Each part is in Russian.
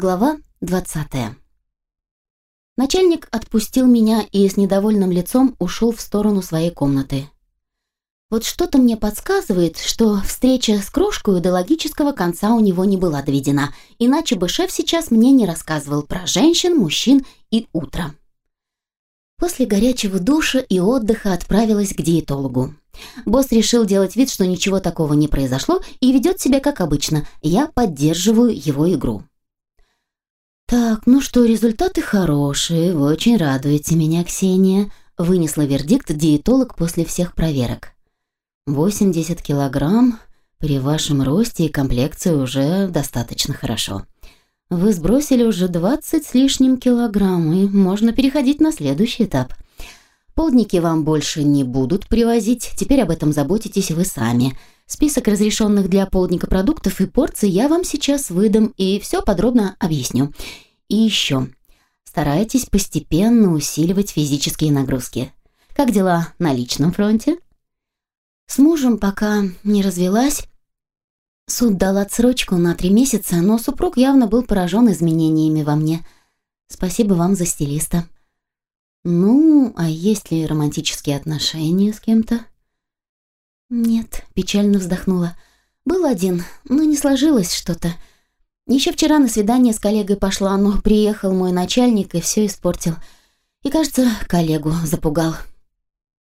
Глава 20. Начальник отпустил меня и с недовольным лицом ушел в сторону своей комнаты. Вот что-то мне подсказывает, что встреча с крошкой до логического конца у него не была доведена, иначе бы шеф сейчас мне не рассказывал про женщин, мужчин и утро. После горячего душа и отдыха отправилась к диетологу. Босс решил делать вид, что ничего такого не произошло и ведет себя как обычно. Я поддерживаю его игру. «Так, ну что, результаты хорошие, вы очень радуете меня, Ксения», вынесла вердикт диетолог после всех проверок. «80 килограмм, при вашем росте и комплекции уже достаточно хорошо. Вы сбросили уже 20 с лишним килограмм, и можно переходить на следующий этап. Полдники вам больше не будут привозить, теперь об этом заботитесь вы сами». Список разрешенных для полдника продуктов и порций я вам сейчас выдам и все подробно объясню. И еще. Старайтесь постепенно усиливать физические нагрузки. Как дела на личном фронте? С мужем пока не развелась. Суд дал отсрочку на три месяца, но супруг явно был поражен изменениями во мне. Спасибо вам за стилиста. Ну, а есть ли романтические отношения с кем-то? «Нет», — печально вздохнула. «Был один, но не сложилось что-то. Еще вчера на свидание с коллегой пошла, но приехал мой начальник и все испортил. И, кажется, коллегу запугал».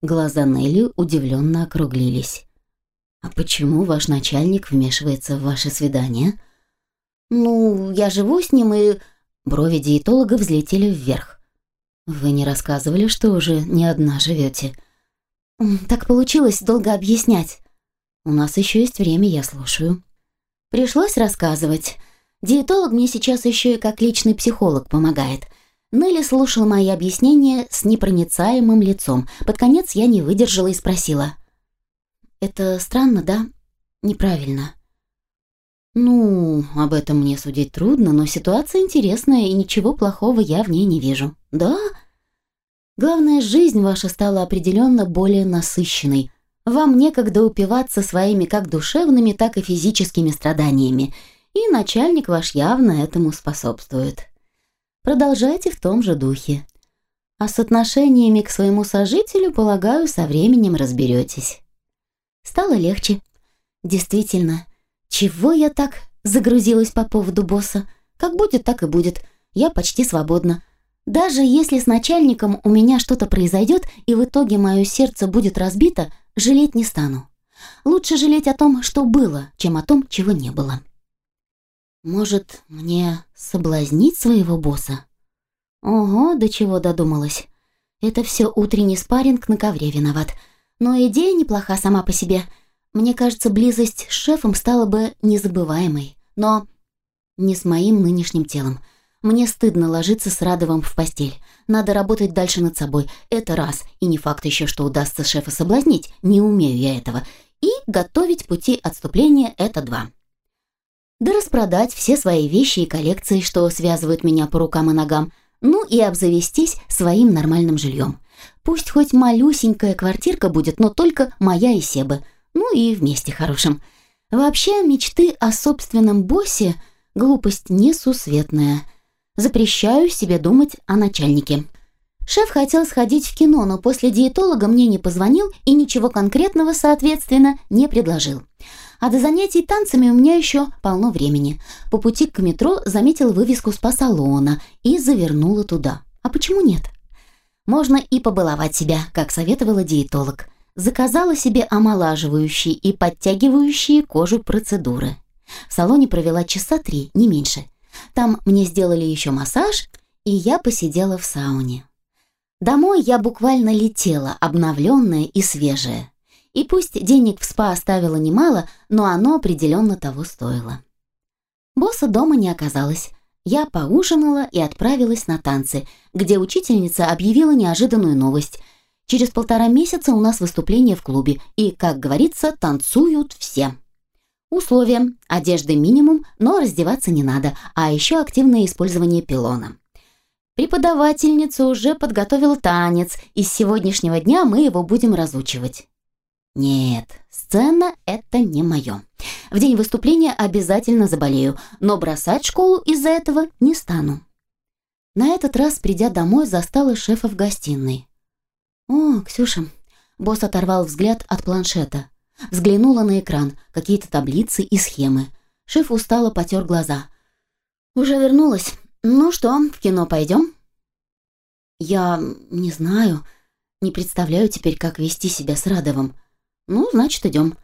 Глаза Нелли удивленно округлились. «А почему ваш начальник вмешивается в ваше свидание?» «Ну, я живу с ним и...» Брови диетолога взлетели вверх. «Вы не рассказывали, что уже не одна живете?» «Так получилось долго объяснять. У нас еще есть время, я слушаю». Пришлось рассказывать. Диетолог мне сейчас еще и как личный психолог помогает. Нелли слушал мои объяснения с непроницаемым лицом. Под конец я не выдержала и спросила. «Это странно, да? Неправильно». «Ну, об этом мне судить трудно, но ситуация интересная, и ничего плохого я в ней не вижу». «Да?» Главное, жизнь ваша стала определенно более насыщенной. Вам некогда упиваться своими как душевными, так и физическими страданиями, и начальник ваш явно этому способствует. Продолжайте в том же духе. А с отношениями к своему сожителю, полагаю, со временем разберетесь. Стало легче. Действительно, чего я так загрузилась по поводу босса? Как будет, так и будет. Я почти свободна. Даже если с начальником у меня что-то произойдет и в итоге мое сердце будет разбито, жалеть не стану. Лучше жалеть о том, что было, чем о том, чего не было. Может, мне соблазнить своего босса? Ого, до чего додумалась. Это все утренний спарринг на ковре виноват. Но идея неплоха сама по себе. Мне кажется, близость с шефом стала бы незабываемой. Но не с моим нынешним телом. Мне стыдно ложиться с Радовым в постель. Надо работать дальше над собой. Это раз. И не факт еще, что удастся шефа соблазнить. Не умею я этого. И готовить пути отступления – это два. Да распродать все свои вещи и коллекции, что связывают меня по рукам и ногам. Ну и обзавестись своим нормальным жильем. Пусть хоть малюсенькая квартирка будет, но только моя и Себы. Ну и вместе хорошим. Вообще, мечты о собственном боссе – глупость несусветная – Запрещаю себе думать о начальнике. Шеф хотел сходить в кино, но после диетолога мне не позвонил и ничего конкретного, соответственно, не предложил. А до занятий танцами у меня еще полно времени. По пути к метро заметил вывеску спа-салона и завернула туда. А почему нет? Можно и побаловать себя, как советовала диетолог. Заказала себе омолаживающие и подтягивающие кожу процедуры. В салоне провела часа три, не меньше. Там мне сделали еще массаж, и я посидела в сауне. Домой я буквально летела, обновленная и свежая. И пусть денег в спа оставила немало, но оно определенно того стоило. Босса дома не оказалось. Я поужинала и отправилась на танцы, где учительница объявила неожиданную новость. Через полтора месяца у нас выступление в клубе, и, как говорится, танцуют все. Условия. Одежды минимум, но раздеваться не надо, а еще активное использование пилона. Преподавательница уже подготовила танец, и с сегодняшнего дня мы его будем разучивать. Нет, сцена — это не мое. В день выступления обязательно заболею, но бросать школу из-за этого не стану. На этот раз, придя домой, застала шефа в гостиной. «О, Ксюша!» Босс оторвал взгляд от планшета. Взглянула на экран, какие-то таблицы и схемы. Шеф устало потер глаза. «Уже вернулась. Ну что, в кино пойдем?» «Я не знаю. Не представляю теперь, как вести себя с Радовым. Ну, значит, идем».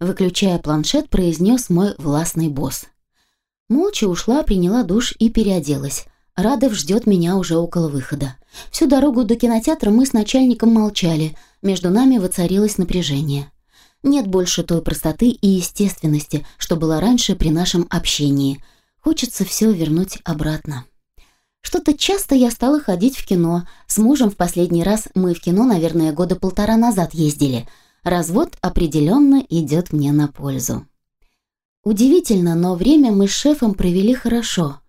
Выключая планшет, произнес мой властный босс. Молча ушла, приняла душ и переоделась. Радов ждет меня уже около выхода. Всю дорогу до кинотеатра мы с начальником молчали, между нами воцарилось напряжение. Нет больше той простоты и естественности, что было раньше при нашем общении. Хочется все вернуть обратно. Что-то часто я стала ходить в кино. С мужем в последний раз мы в кино, наверное, года полтора назад ездили. Развод определенно идет мне на пользу. Удивительно, но время мы с шефом провели хорошо.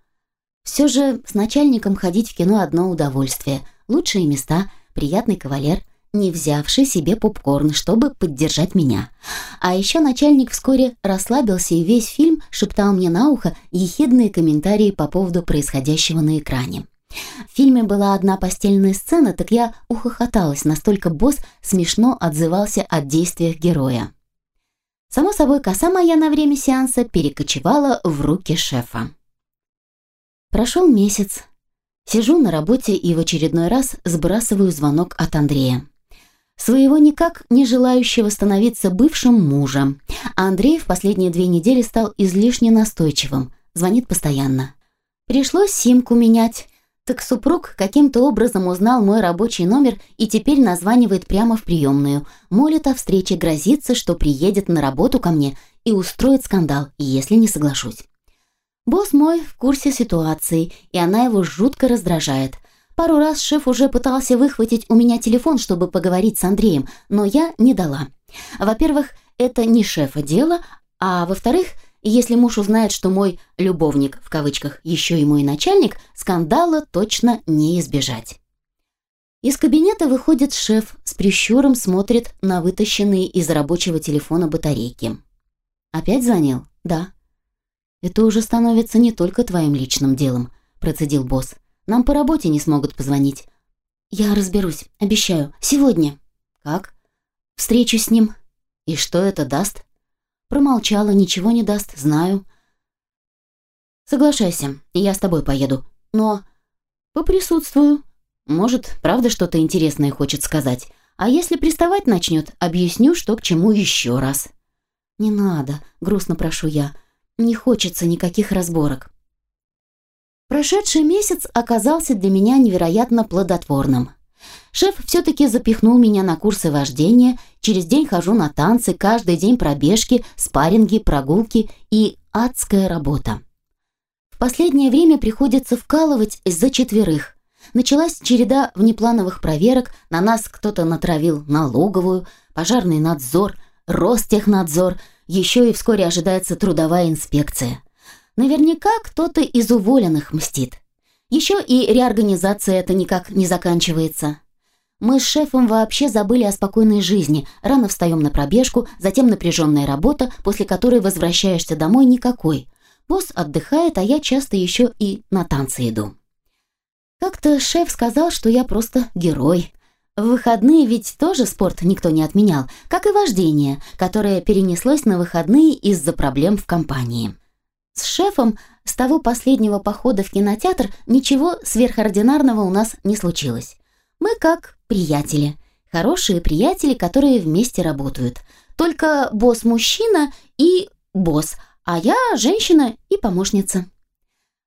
Все же с начальником ходить в кино одно удовольствие. Лучшие места, приятный кавалер, не взявший себе попкорн, чтобы поддержать меня. А еще начальник вскоре расслабился и весь фильм шептал мне на ухо ехидные комментарии по поводу происходящего на экране. В фильме была одна постельная сцена, так я ухохоталась, настолько босс смешно отзывался о действиях героя. Само собой, коса моя на время сеанса перекочевала в руки шефа. Прошел месяц. Сижу на работе и в очередной раз сбрасываю звонок от Андрея. Своего никак не желающего становиться бывшим мужем. А Андрей в последние две недели стал излишне настойчивым. Звонит постоянно. Пришлось симку менять. Так супруг каким-то образом узнал мой рабочий номер и теперь названивает прямо в приемную. Молит о встрече, грозится, что приедет на работу ко мне и устроит скандал, если не соглашусь. Босс мой в курсе ситуации, и она его жутко раздражает. Пару раз шеф уже пытался выхватить у меня телефон, чтобы поговорить с Андреем, но я не дала. Во-первых, это не шефа дело, а во-вторых, если муж узнает, что мой «любовник» в кавычках еще и мой начальник, скандала точно не избежать. Из кабинета выходит шеф, с прищуром смотрит на вытащенные из рабочего телефона батарейки. «Опять звонил?» «Да». «Это уже становится не только твоим личным делом», – процедил босс. «Нам по работе не смогут позвонить». «Я разберусь, обещаю. Сегодня». «Как?» «Встречу с ним». «И что это даст?» Промолчала, ничего не даст, знаю. «Соглашайся, я с тобой поеду. Но...» «Поприсутствую. Может, правда что-то интересное хочет сказать. А если приставать начнет, объясню, что к чему еще раз». «Не надо», — грустно прошу я. Не хочется никаких разборок. Прошедший месяц оказался для меня невероятно плодотворным. Шеф все-таки запихнул меня на курсы вождения, через день хожу на танцы, каждый день пробежки, спарринги, прогулки и адская работа. В последнее время приходится вкалывать за четверых. Началась череда внеплановых проверок, на нас кто-то натравил налоговую, пожарный надзор, Ростехнадзор – еще и вскоре ожидается трудовая инспекция. Наверняка кто-то из уволенных мстит. Еще и реорганизация это никак не заканчивается. Мы с шефом вообще забыли о спокойной жизни. Рано встаем на пробежку, затем напряженная работа, после которой возвращаешься домой никакой. Босс отдыхает, а я часто еще и на танцы иду. Как-то шеф сказал, что я просто герой. В выходные ведь тоже спорт никто не отменял, как и вождение, которое перенеслось на выходные из-за проблем в компании. С шефом с того последнего похода в кинотеатр ничего сверхординарного у нас не случилось. Мы как приятели, хорошие приятели, которые вместе работают. Только босс мужчина и босс, а я женщина и помощница.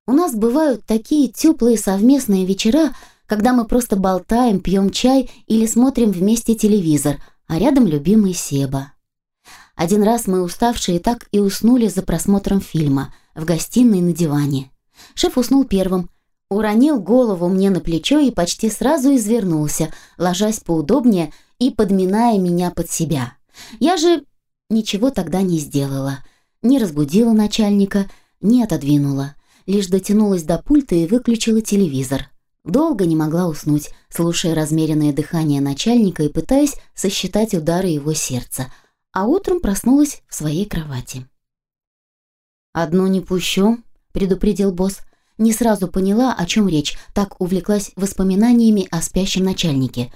У нас бывают такие теплые совместные вечера, когда мы просто болтаем, пьем чай или смотрим вместе телевизор, а рядом любимый Себа. Один раз мы уставшие так и уснули за просмотром фильма в гостиной на диване. Шеф уснул первым, уронил голову мне на плечо и почти сразу извернулся, ложась поудобнее и подминая меня под себя. Я же ничего тогда не сделала. Не разбудила начальника, не отодвинула. Лишь дотянулась до пульта и выключила телевизор Долго не могла уснуть, слушая размеренное дыхание начальника и пытаясь сосчитать удары его сердца, а утром проснулась в своей кровати. «Одну не пущу», — предупредил босс. Не сразу поняла, о чем речь, так увлеклась воспоминаниями о спящем начальнике.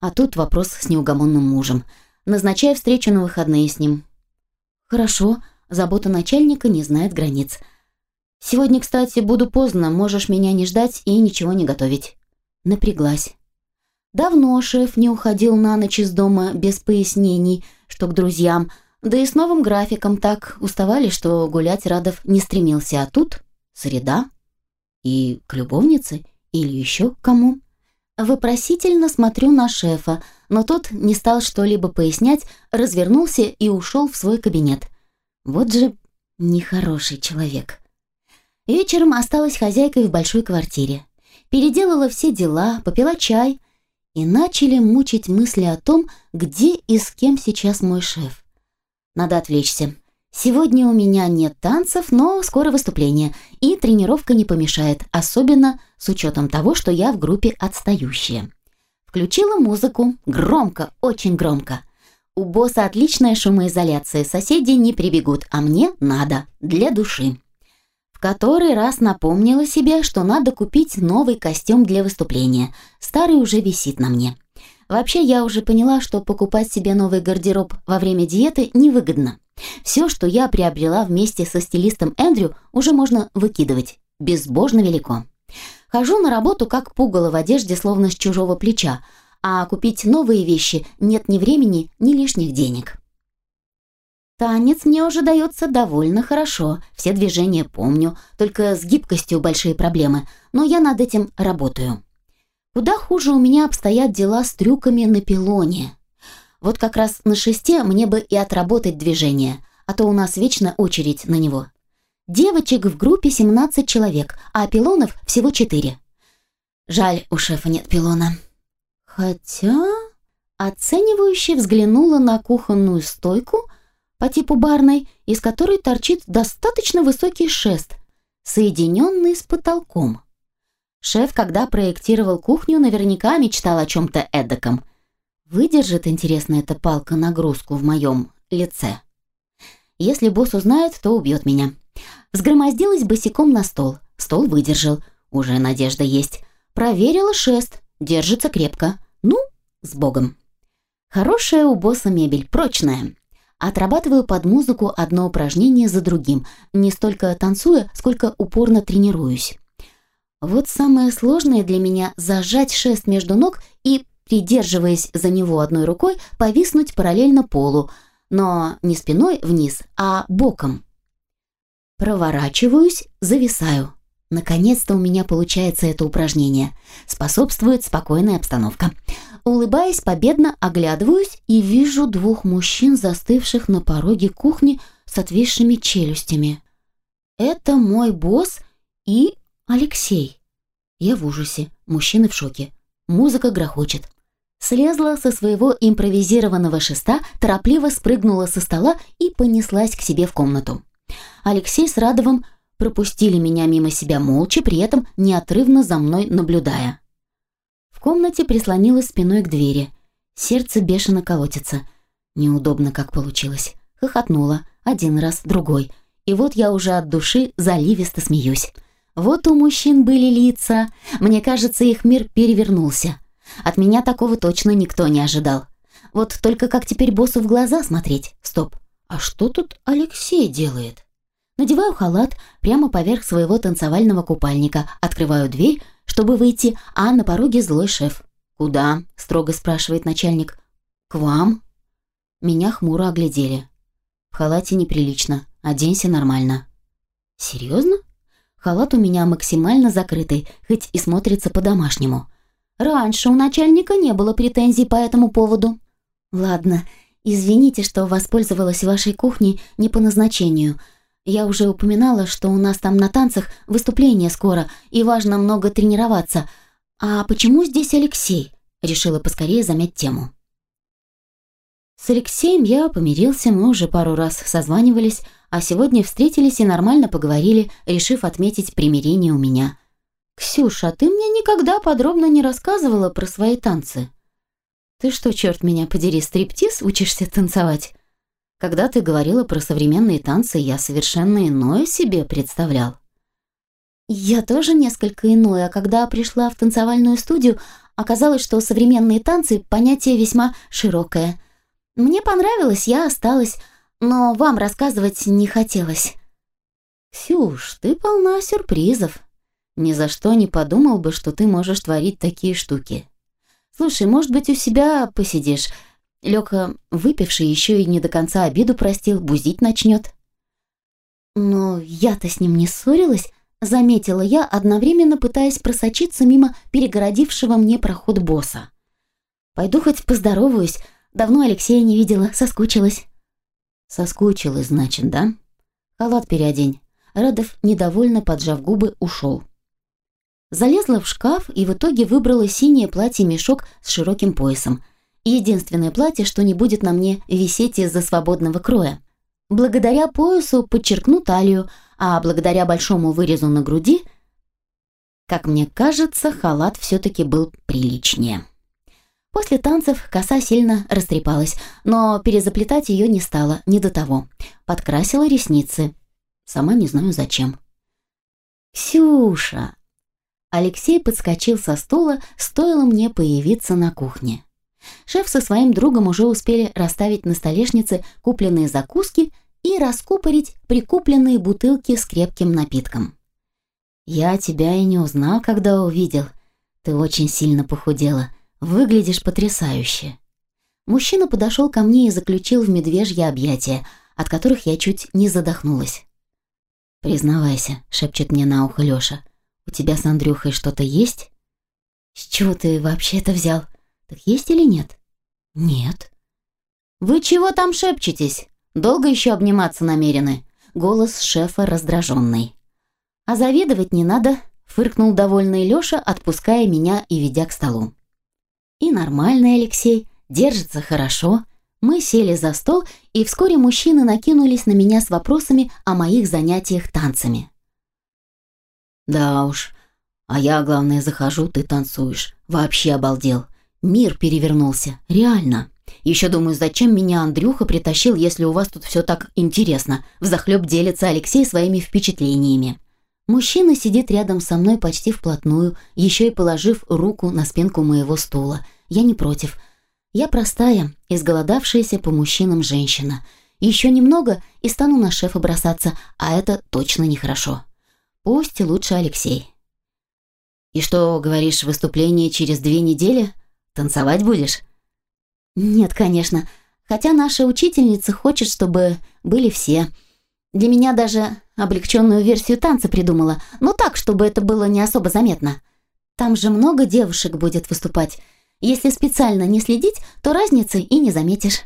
А тут вопрос с неугомонным мужем. Назначай встречу на выходные с ним. «Хорошо», забота начальника не знает границ. «Сегодня, кстати, буду поздно, можешь меня не ждать и ничего не готовить». Напряглась. Давно шеф не уходил на ночь из дома без пояснений, что к друзьям, да и с новым графиком так уставали, что гулять Радов не стремился, а тут среда. И к любовнице или еще к кому? Вопросительно смотрю на шефа, но тот не стал что-либо пояснять, развернулся и ушел в свой кабинет. Вот же нехороший человек. Вечером осталась хозяйкой в большой квартире. Переделала все дела, попила чай, и начали мучить мысли о том, где и с кем сейчас мой шеф. Надо отвлечься. Сегодня у меня нет танцев, но скоро выступление, и тренировка не помешает, особенно с учетом того, что я в группе отстающая. Включила музыку, громко, очень громко. У босса отличная шумоизоляция, соседи не прибегут, а мне надо, для души. В который раз напомнила себе, что надо купить новый костюм для выступления. Старый уже висит на мне. Вообще, я уже поняла, что покупать себе новый гардероб во время диеты невыгодно. Все, что я приобрела вместе со стилистом Эндрю, уже можно выкидывать. Безбожно велико. Хожу на работу как пугало в одежде, словно с чужого плеча, а купить новые вещи нет ни времени, ни лишних денег. Танец мне уже дается довольно хорошо, все движения помню, только с гибкостью большие проблемы, но я над этим работаю. Куда хуже у меня обстоят дела с трюками на пилоне. Вот как раз на шесте мне бы и отработать движение, а то у нас вечно очередь на него. Девочек в группе 17 человек, а пилонов всего 4. Жаль, у шефа нет пилона. Хотя... Оценивающе взглянула на кухонную стойку по типу барной, из которой торчит достаточно высокий шест, соединенный с потолком. Шеф, когда проектировал кухню, наверняка мечтал о чем-то эдаком. Выдержит, интересно, эта палка нагрузку в моем лице? Если босс узнает, то убьет меня. Взгромоздилась босиком на стол. Стол выдержал. Уже надежда есть. Проверила шест. Держится крепко. Ну, с богом. Хорошая у босса мебель, прочная. Отрабатываю под музыку одно упражнение за другим, не столько танцуя, сколько упорно тренируюсь. Вот самое сложное для меня – зажать шест между ног и придерживаясь за него одной рукой, повиснуть параллельно полу, но не спиной вниз, а боком. Проворачиваюсь, зависаю. Наконец-то у меня получается это упражнение. Способствует спокойная обстановка. Улыбаясь, победно оглядываюсь и вижу двух мужчин, застывших на пороге кухни с отвисшими челюстями. Это мой босс и Алексей. Я в ужасе, мужчины в шоке. Музыка грохочет. Слезла со своего импровизированного шеста, торопливо спрыгнула со стола и понеслась к себе в комнату. Алексей с Радовым пропустили меня мимо себя молча, при этом неотрывно за мной наблюдая. В комнате прислонилась спиной к двери. Сердце бешено колотится. Неудобно, как получилось. Хохотнула. Один раз, другой. И вот я уже от души заливисто смеюсь. Вот у мужчин были лица. Мне кажется, их мир перевернулся. От меня такого точно никто не ожидал. Вот только как теперь боссу в глаза смотреть? Стоп. А что тут Алексей делает? Надеваю халат прямо поверх своего танцевального купальника, открываю дверь, чтобы выйти, а на пороге злой шеф. «Куда?» – строго спрашивает начальник. «К вам?» Меня хмуро оглядели. В халате неприлично, оденься нормально. «Серьезно?» Халат у меня максимально закрытый, хоть и смотрится по-домашнему. Раньше у начальника не было претензий по этому поводу. Ладно, извините, что воспользовалась вашей кухней не по назначению. Я уже упоминала, что у нас там на танцах выступление скоро, и важно много тренироваться. А почему здесь Алексей? Решила поскорее замять тему. С Алексеем я помирился, мы уже пару раз созванивались, а сегодня встретились и нормально поговорили, решив отметить примирение у меня. «Ксюша, ты мне никогда подробно не рассказывала про свои танцы. Ты что, черт меня подери, стриптиз учишься танцевать? Когда ты говорила про современные танцы, я совершенно иное себе представлял». Я тоже несколько иное, а когда пришла в танцевальную студию, оказалось, что современные танцы – понятие весьма широкое. Мне понравилось, я осталась, но вам рассказывать не хотелось. «Ксюш, ты полна сюрпризов. Ни за что не подумал бы, что ты можешь творить такие штуки. Слушай, может быть, у себя посидишь? Лёка, выпивший, еще и не до конца обиду простил, бузить начнет». «Но я-то с ним не ссорилась», заметила я, одновременно пытаясь просочиться мимо перегородившего мне проход босса. «Пойду хоть поздороваюсь. Давно Алексея не видела, соскучилась». «Соскучилась, значит, да? Халат переодень». Радов, недовольно поджав губы, ушел. Залезла в шкаф и в итоге выбрала синее платье-мешок с широким поясом. Единственное платье, что не будет на мне висеть из-за свободного кроя. Благодаря поясу подчеркну талию, а благодаря большому вырезу на груди, как мне кажется, халат все-таки был приличнее. После танцев коса сильно растрепалась, но перезаплетать ее не стало, не до того. Подкрасила ресницы. Сама не знаю зачем. «Ксюша!» Алексей подскочил со стула, стоило мне появиться на кухне. Шеф со своим другом уже успели расставить на столешнице купленные закуски и раскупорить прикупленные бутылки с крепким напитком. «Я тебя и не узнал, когда увидел. Ты очень сильно похудела. Выглядишь потрясающе». Мужчина подошел ко мне и заключил в медвежье объятия, от которых я чуть не задохнулась. «Признавайся», — шепчет мне на ухо Лёша, «у тебя с Андрюхой что-то есть?» «С чего ты вообще это взял? Так есть или нет?» «Нет». «Вы чего там шепчетесь?» Долго еще обниматься намерены?» Голос шефа раздраженный. «А завидовать не надо», — фыркнул довольный Леша, отпуская меня и ведя к столу. «И нормальный Алексей, держится хорошо». Мы сели за стол, и вскоре мужчины накинулись на меня с вопросами о моих занятиях танцами. «Да уж, а я, главное, захожу, ты танцуешь. Вообще обалдел. Мир перевернулся, реально». Еще думаю, зачем меня Андрюха притащил, если у вас тут все так интересно. Взахлеб делится Алексей своими впечатлениями. Мужчина сидит рядом со мной почти вплотную, еще и положив руку на спинку моего стула. Я не против. Я простая, изголодавшаяся по мужчинам женщина. Еще немного и стану на шефа бросаться, а это точно нехорошо. Пусть лучше Алексей. «И что, говоришь, выступление через две недели? Танцевать будешь?» «Нет, конечно. Хотя наша учительница хочет, чтобы были все. Для меня даже облегченную версию танца придумала, но так, чтобы это было не особо заметно. Там же много девушек будет выступать. Если специально не следить, то разницы и не заметишь».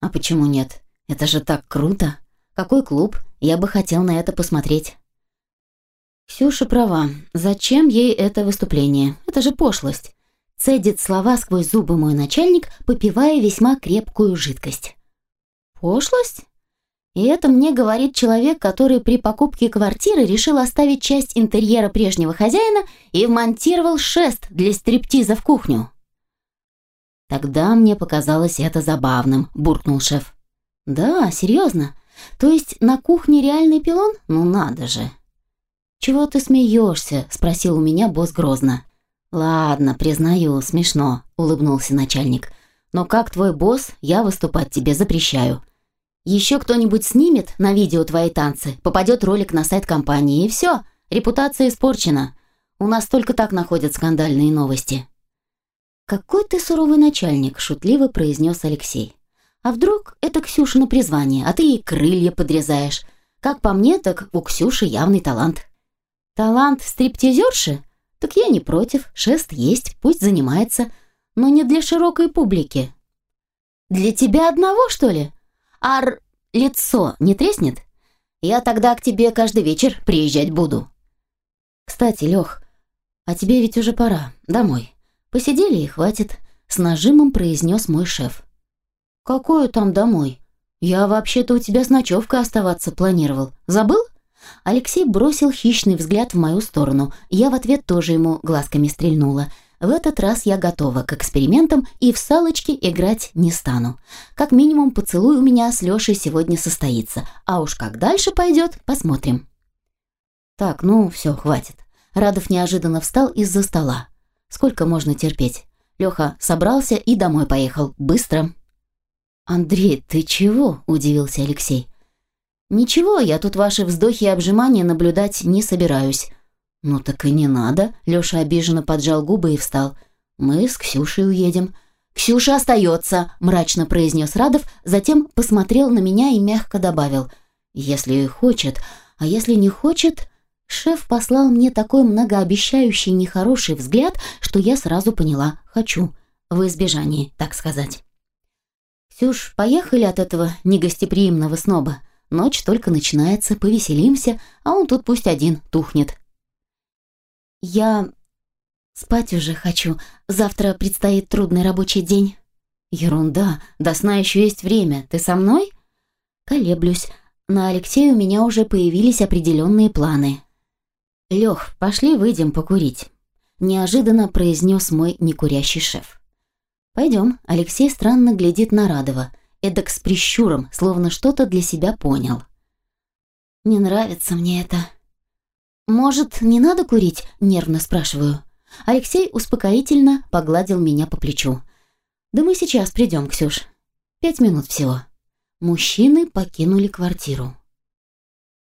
«А почему нет? Это же так круто! Какой клуб? Я бы хотел на это посмотреть». Ксюша права. Зачем ей это выступление? Это же пошлость. Цедит слова сквозь зубы мой начальник, попивая весьма крепкую жидкость. Пошлость? И это мне говорит человек, который при покупке квартиры решил оставить часть интерьера прежнего хозяина и вмонтировал шест для стриптиза в кухню. Тогда мне показалось это забавным, буркнул шеф. Да, серьезно? То есть на кухне реальный пилон? Ну надо же. Чего ты смеешься? спросил у меня босс грозно. «Ладно, признаю, смешно», — улыбнулся начальник. «Но как твой босс, я выступать тебе запрещаю. Еще кто-нибудь снимет на видео твои танцы, попадет ролик на сайт компании, и все, репутация испорчена. У нас только так находят скандальные новости». «Какой ты суровый начальник», — шутливо произнес Алексей. «А вдруг это Ксюшина призвание, а ты ей крылья подрезаешь? Как по мне, так у Ксюши явный талант». «Талант стриптизерши?» Так я не против, шест есть, пусть занимается, но не для широкой публики. Для тебя одного, что ли? Ар... лицо не треснет? Я тогда к тебе каждый вечер приезжать буду. Кстати, Лех, а тебе ведь уже пора, домой. Посидели и хватит, с нажимом произнес мой шеф. Какое там домой? Я вообще-то у тебя с ночевкой оставаться планировал. Забыл? Алексей бросил хищный взгляд в мою сторону. Я в ответ тоже ему глазками стрельнула. В этот раз я готова к экспериментам и в салочки играть не стану. Как минимум поцелуй у меня с Лешей сегодня состоится. А уж как дальше пойдет, посмотрим. Так, ну все, хватит. Радов неожиданно встал из-за стола. Сколько можно терпеть? Леха собрался и домой поехал. Быстро. «Андрей, ты чего?» – удивился Алексей. «Ничего, я тут ваши вздохи и обжимания наблюдать не собираюсь». «Ну так и не надо», – Леша обиженно поджал губы и встал. «Мы с Ксюшей уедем». «Ксюша остается», – мрачно произнес Радов, затем посмотрел на меня и мягко добавил. «Если хочет, а если не хочет...» Шеф послал мне такой многообещающий нехороший взгляд, что я сразу поняла «хочу», в избежании, так сказать. «Ксюш, поехали от этого негостеприимного сноба. Ночь только начинается, повеселимся, а он тут пусть один тухнет». «Я спать уже хочу. Завтра предстоит трудный рабочий день». «Ерунда, до сна еще есть время. Ты со мной?» «Колеблюсь. На Алексея у меня уже появились определенные планы». «Лех, пошли выйдем покурить», – неожиданно произнес мой некурящий шеф. «Пойдем». Алексей странно глядит на Радова, эдак с прищуром, словно что-то для себя понял. «Не нравится мне это». «Может, не надо курить?» – нервно спрашиваю. Алексей успокоительно погладил меня по плечу. «Да мы сейчас придем, Ксюш. Пять минут всего». Мужчины покинули квартиру.